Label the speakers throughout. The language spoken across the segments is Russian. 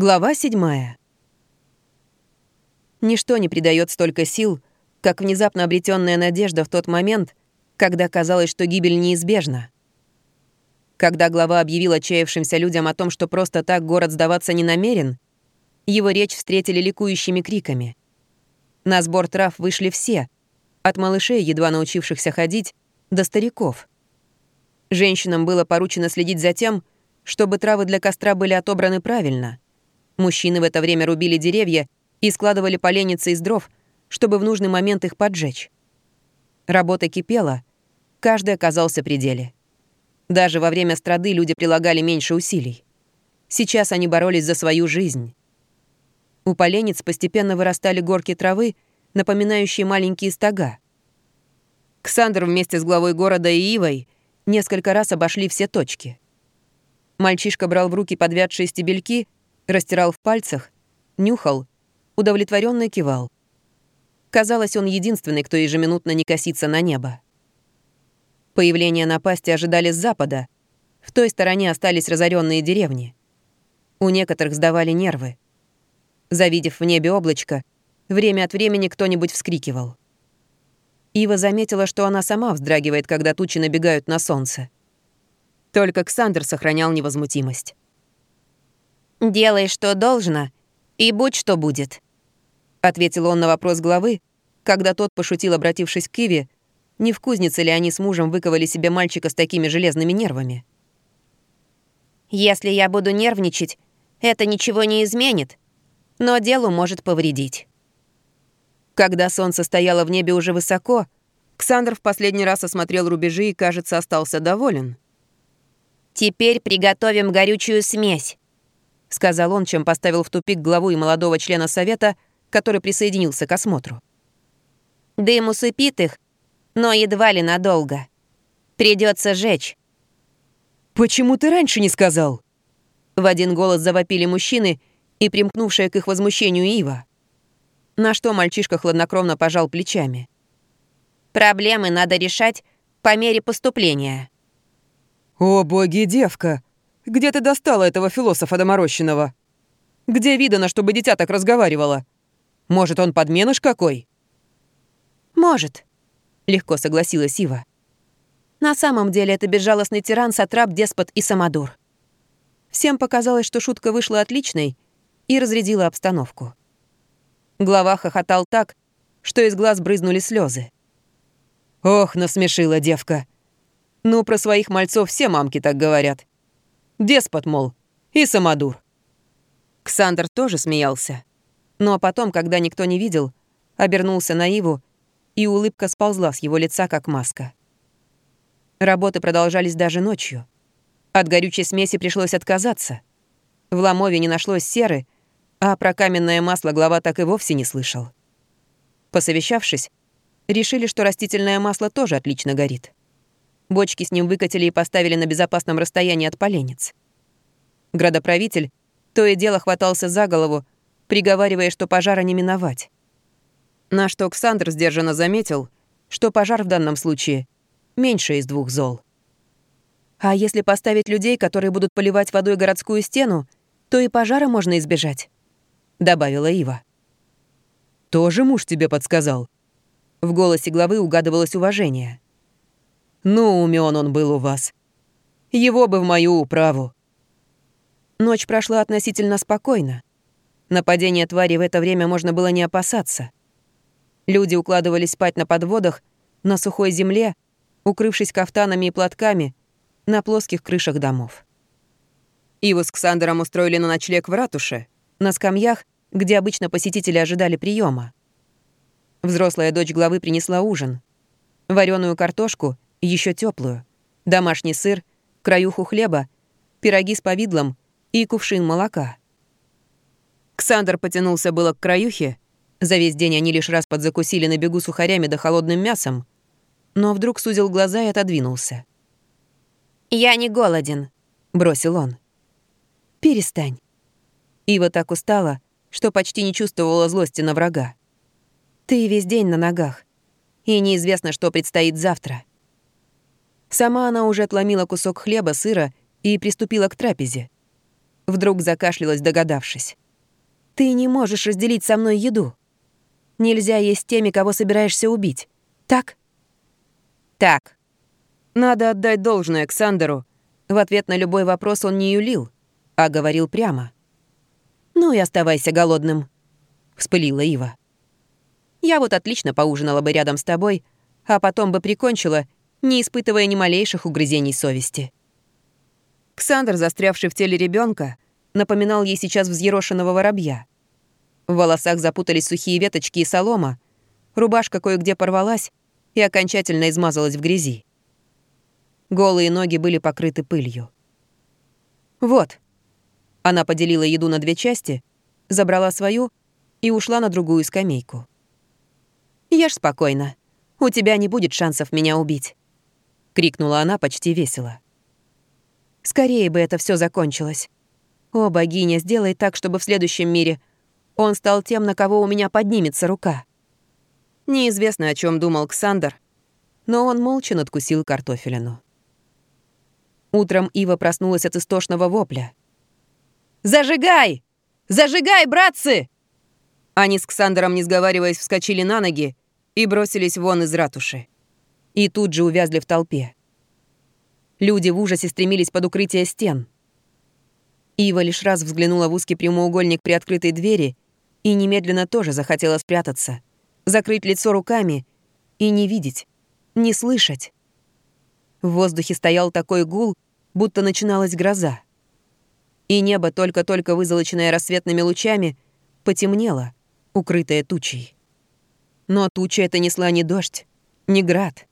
Speaker 1: Глава 7. Ничто не придает столько сил, как внезапно обретенная надежда в тот момент, когда казалось, что гибель неизбежна. Когда глава объявил отчаявшимся людям о том, что просто так город сдаваться не намерен, его речь встретили ликующими криками. На сбор трав вышли все, от малышей, едва научившихся ходить, до стариков. Женщинам было поручено следить за тем, чтобы травы для костра были отобраны правильно. Мужчины в это время рубили деревья и складывали поленницы из дров, чтобы в нужный момент их поджечь. Работа кипела, каждый оказался при деле. Даже во время страды люди прилагали меньше усилий. Сейчас они боролись за свою жизнь. У поленниц постепенно вырастали горки травы, напоминающие маленькие стога. Ксандр вместе с главой города и Ивой несколько раз обошли все точки. Мальчишка брал в руки подвядшие стебельки, растирал в пальцах, нюхал, удовлетворенно кивал. Казалось, он единственный, кто ежеминутно не косится на небо. Появление напасти ожидали с запада. В той стороне остались разоренные деревни. У некоторых сдавали нервы. Завидев в небе облачко, время от времени кто-нибудь вскрикивал. Ива заметила, что она сама вздрагивает, когда тучи набегают на солнце. Только Ксандр сохранял невозмутимость.
Speaker 2: «Делай, что должно, и будь, что будет», —
Speaker 1: ответил он на вопрос главы, когда тот пошутил, обратившись к Иве, не в кузнице ли они с мужем выковали себе мальчика с такими железными нервами.
Speaker 2: «Если я буду нервничать, это ничего не изменит, но делу может повредить».
Speaker 1: Когда солнце стояло в небе уже высоко, Ксандр в последний раз осмотрел рубежи и, кажется, остался доволен.
Speaker 2: «Теперь приготовим горючую смесь», — сказал он, чем поставил в тупик главу и молодого члена совета, который присоединился к осмотру. «Дым усыпит их, но едва ли надолго. Придется жечь».
Speaker 1: «Почему ты раньше не сказал?» В один голос завопили мужчины и примкнувшая к их возмущению Ива. На что мальчишка хладнокровно пожал плечами.
Speaker 2: «Проблемы надо решать по мере поступления».
Speaker 1: «О, боги, девка! Где ты достала этого философа доморощенного? Где видано, чтобы дитя так разговаривало? Может, он подменыш какой?»
Speaker 2: «Может»,
Speaker 1: легко согласилась Ива.
Speaker 2: На самом деле это безжалостный тиран, сатрап, деспот и самодур.
Speaker 1: Всем показалось, что шутка вышла отличной и разрядила обстановку. Глава хохотал так, что из глаз брызнули слезы. Ох, насмешила девка. Ну, про своих мальцов все мамки так говорят. Деспот, мол, и самодур. Ксандр тоже смеялся. Но потом, когда никто не видел, обернулся на Иву и улыбка сползла с его лица, как маска. Работы продолжались даже ночью. От горючей смеси пришлось отказаться. В Ломове не нашлось серы, а про каменное масло глава так и вовсе не слышал. Посовещавшись, решили, что растительное масло тоже отлично горит. Бочки с ним выкатили и поставили на безопасном расстоянии от поленец. Градоправитель то и дело хватался за голову, приговаривая, что пожара не миновать. На что Ксандр сдержанно заметил, что пожар в данном случае меньше из двух зол. А если поставить людей, которые будут поливать водой городскую стену, то и пожара можно избежать, добавила Ива. Тоже муж тебе подсказал. В голосе главы угадывалось уважение. Ну, умен он был у вас. Его бы в мою управу. Ночь прошла относительно спокойно. Нападение твари в это время можно было не опасаться. Люди укладывались спать на подводах, на сухой земле, укрывшись кафтанами и платками, на плоских крышах домов. Иву с Ксандером устроили на ночлег в ратуше, на скамьях, где обычно посетители ожидали приема. Взрослая дочь главы принесла ужин. вареную картошку, еще теплую, домашний сыр, краюху хлеба, пироги с повидлом и кувшин молока. Ксандр потянулся было к краюхе, за весь день они лишь раз подзакусили на бегу сухарями да холодным мясом, но вдруг сузил глаза и отодвинулся.
Speaker 2: «Я не голоден», —
Speaker 1: бросил он. «Перестань». Ива так устала, что почти не чувствовала злости на врага. «Ты весь день на ногах, и неизвестно, что предстоит завтра». Сама она уже отломила кусок хлеба, сыра и приступила к трапезе. Вдруг закашлялась, догадавшись. «Ты не можешь разделить со мной еду. Нельзя есть теми, кого собираешься убить. Так?» «Так. Надо отдать должное Александру. В ответ на любой вопрос он не юлил, а говорил прямо. «Ну и оставайся голодным», — вспылила Ива. «Я вот отлично поужинала бы рядом с тобой, а потом бы прикончила, не испытывая ни малейших угрызений совести». Ксандр, застрявший в теле ребенка, напоминал ей сейчас взъерошенного воробья. В волосах запутались сухие веточки и солома, рубашка кое-где порвалась и окончательно измазалась в грязи. Голые ноги были покрыты пылью. «Вот». Она поделила еду на две части, забрала свою и ушла на другую скамейку. «Ешь спокойно. У тебя не будет шансов меня убить», — крикнула она почти весело. Скорее бы это все закончилось. О, богиня, сделай так, чтобы в следующем мире он стал тем, на кого у меня поднимется рука. Неизвестно, о чем думал Ксандр, но он молча надкусил картофелину. Утром Ива проснулась от истошного вопля. «Зажигай! Зажигай, братцы!» Они с Ксандером, не сговариваясь, вскочили на ноги и бросились вон из ратуши. И тут же увязли в толпе. Люди в ужасе стремились под укрытие стен. Ива лишь раз взглянула в узкий прямоугольник при открытой двери и немедленно тоже захотела спрятаться, закрыть лицо руками и не видеть, не слышать. В воздухе стоял такой гул, будто начиналась гроза. И небо, только-только вызолоченное рассветными лучами, потемнело, укрытое тучей. Но туча это несла не дождь, не град.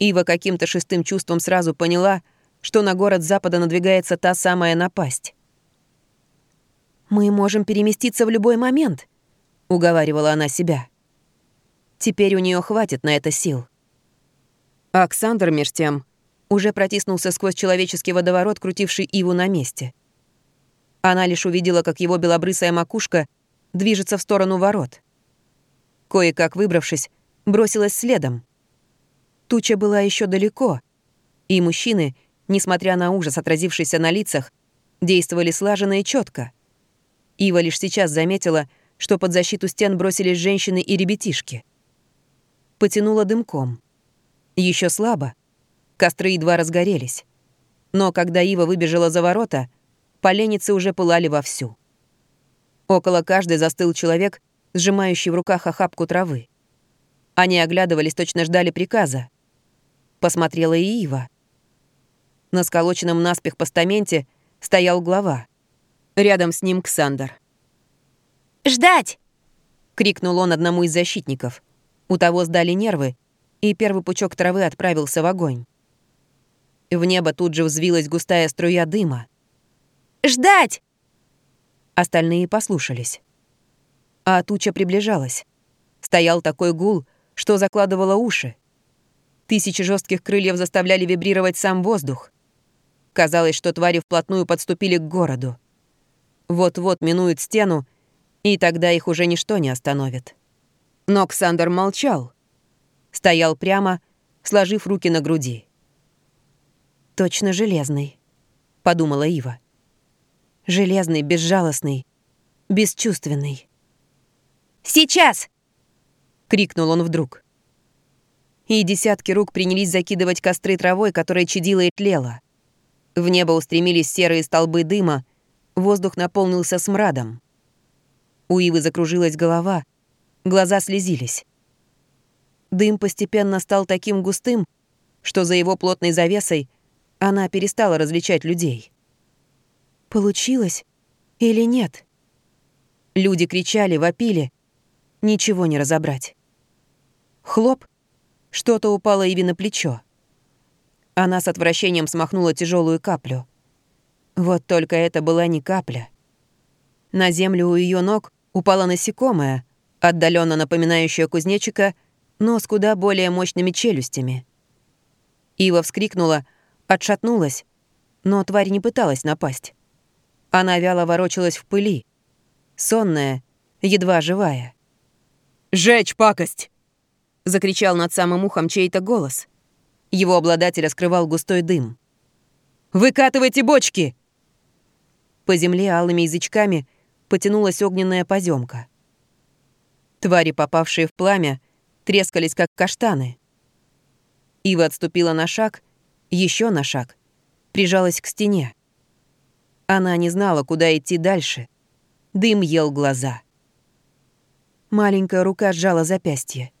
Speaker 1: Ива каким-то шестым чувством сразу поняла, что на город запада надвигается та самая напасть. «Мы можем переместиться в любой момент», — уговаривала она себя. Теперь у нее хватит на это сил. Оксандр, меж тем, уже протиснулся сквозь человеческий водоворот, крутивший Иву на месте. Она лишь увидела, как его белобрысая макушка движется в сторону ворот. Кое-как выбравшись, бросилась следом. Туча была еще далеко, и мужчины, несмотря на ужас, отразившийся на лицах, действовали слаженно и четко. Ива лишь сейчас заметила, что под защиту стен бросились женщины и ребятишки. Потянула дымком. Еще слабо. Костры едва разгорелись. Но когда Ива выбежала за ворота, поленницы уже пылали вовсю. Около каждой застыл человек, сжимающий в руках охапку травы. Они оглядывались, точно ждали приказа. Посмотрела и Ива. На сколоченном наспех постаменте стоял глава. Рядом с ним Ксандр.
Speaker 2: «Ждать!» — крикнул он одному из защитников.
Speaker 1: У того сдали нервы, и первый пучок травы отправился в огонь. В небо тут же взвилась густая струя дыма.
Speaker 2: «Ждать!»
Speaker 1: Остальные послушались. А туча приближалась. Стоял такой гул, что закладывало уши. Тысячи жестких крыльев заставляли вибрировать сам воздух. Казалось, что твари вплотную подступили к городу. Вот-вот минуют стену, и тогда их уже ничто не остановит. Но Ксандр молчал. Стоял прямо, сложив руки на груди. «Точно железный», — подумала Ива. «Железный, безжалостный, бесчувственный».
Speaker 2: «Сейчас!»
Speaker 1: — крикнул он вдруг и десятки рук принялись закидывать костры травой, которая чадила и тлела. В небо устремились серые столбы дыма, воздух наполнился смрадом. У Ивы закружилась голова, глаза слезились. Дым постепенно стал таким густым, что за его плотной завесой она перестала различать людей. Получилось или нет? Люди кричали, вопили. Ничего не разобрать. Хлоп, что-то упало Иви на плечо. Она с отвращением смахнула тяжелую каплю. Вот только это была не капля. На землю у ее ног упала насекомое, отдаленно напоминающее кузнечика, но с куда более мощными челюстями. Ива вскрикнула, отшатнулась, но тварь не пыталась напасть. Она вяло ворочалась в пыли, сонная, едва живая. «Жечь пакость!» — закричал над самым ухом чей-то голос. Его обладателя скрывал густой дым. «Выкатывайте бочки!» По земле алыми язычками потянулась огненная поземка. Твари, попавшие в пламя, трескались, как каштаны. Ива отступила на шаг, еще на шаг, прижалась к стене. Она не знала, куда идти дальше. Дым ел глаза. Маленькая рука сжала запястье.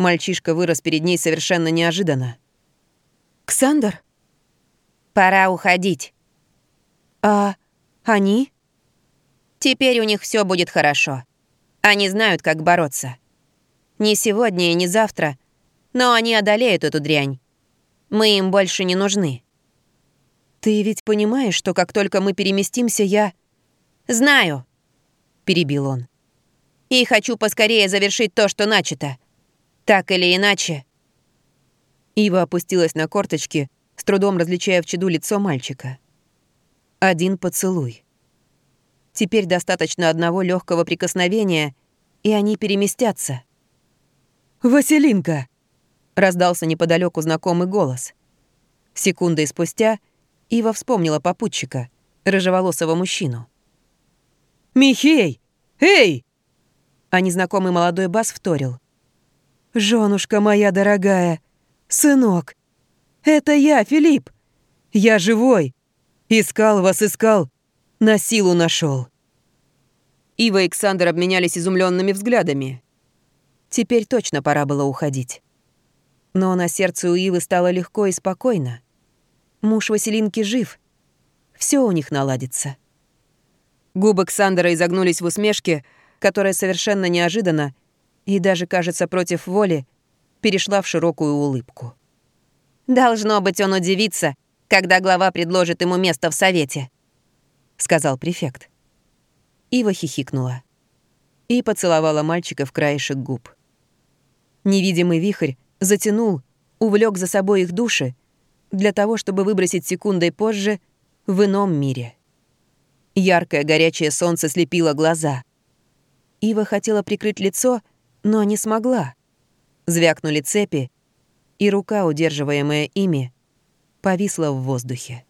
Speaker 1: Мальчишка вырос перед ней совершенно неожиданно. «Ксандр?»
Speaker 2: «Пора уходить».
Speaker 1: «А они?»
Speaker 2: «Теперь у них все будет хорошо. Они знают, как бороться. Не сегодня и не завтра, но они одолеют эту дрянь. Мы им больше не нужны».
Speaker 1: «Ты ведь понимаешь, что как только мы переместимся, я...»
Speaker 2: «Знаю», — перебил он. «И хочу поскорее завершить то, что начато. Так или иначе...»
Speaker 1: Ива опустилась на корточки, с трудом различая в чаду лицо мальчика. Один поцелуй. Теперь достаточно одного легкого прикосновения, и они переместятся. «Василинка!» — раздался неподалеку знакомый голос. Секундой спустя Ива вспомнила попутчика, рыжеволосого мужчину. «Михей! Эй!» А незнакомый молодой бас вторил. «Жёнушка моя дорогая! Сынок! Это я, Филипп! Я живой! Искал вас, искал! На силу нашел. Ива и Александр обменялись изумленными взглядами. Теперь точно пора было уходить. Но на сердце у Ивы стало легко и спокойно. Муж Василинки жив. Все у них наладится. Губы Ксандера изогнулись в усмешке, которая совершенно неожиданно и даже, кажется, против воли, перешла в широкую улыбку.
Speaker 2: «Должно быть, он удивится, когда глава предложит ему место в совете», — сказал префект.
Speaker 1: Ива хихикнула и поцеловала мальчика в краешек губ. Невидимый вихрь затянул, увлек за собой их души для того, чтобы выбросить секундой позже в ином мире. Яркое горячее солнце слепило глаза. Ива хотела прикрыть лицо, но не смогла. Звякнули цепи, и рука, удерживаемая ими, повисла в воздухе.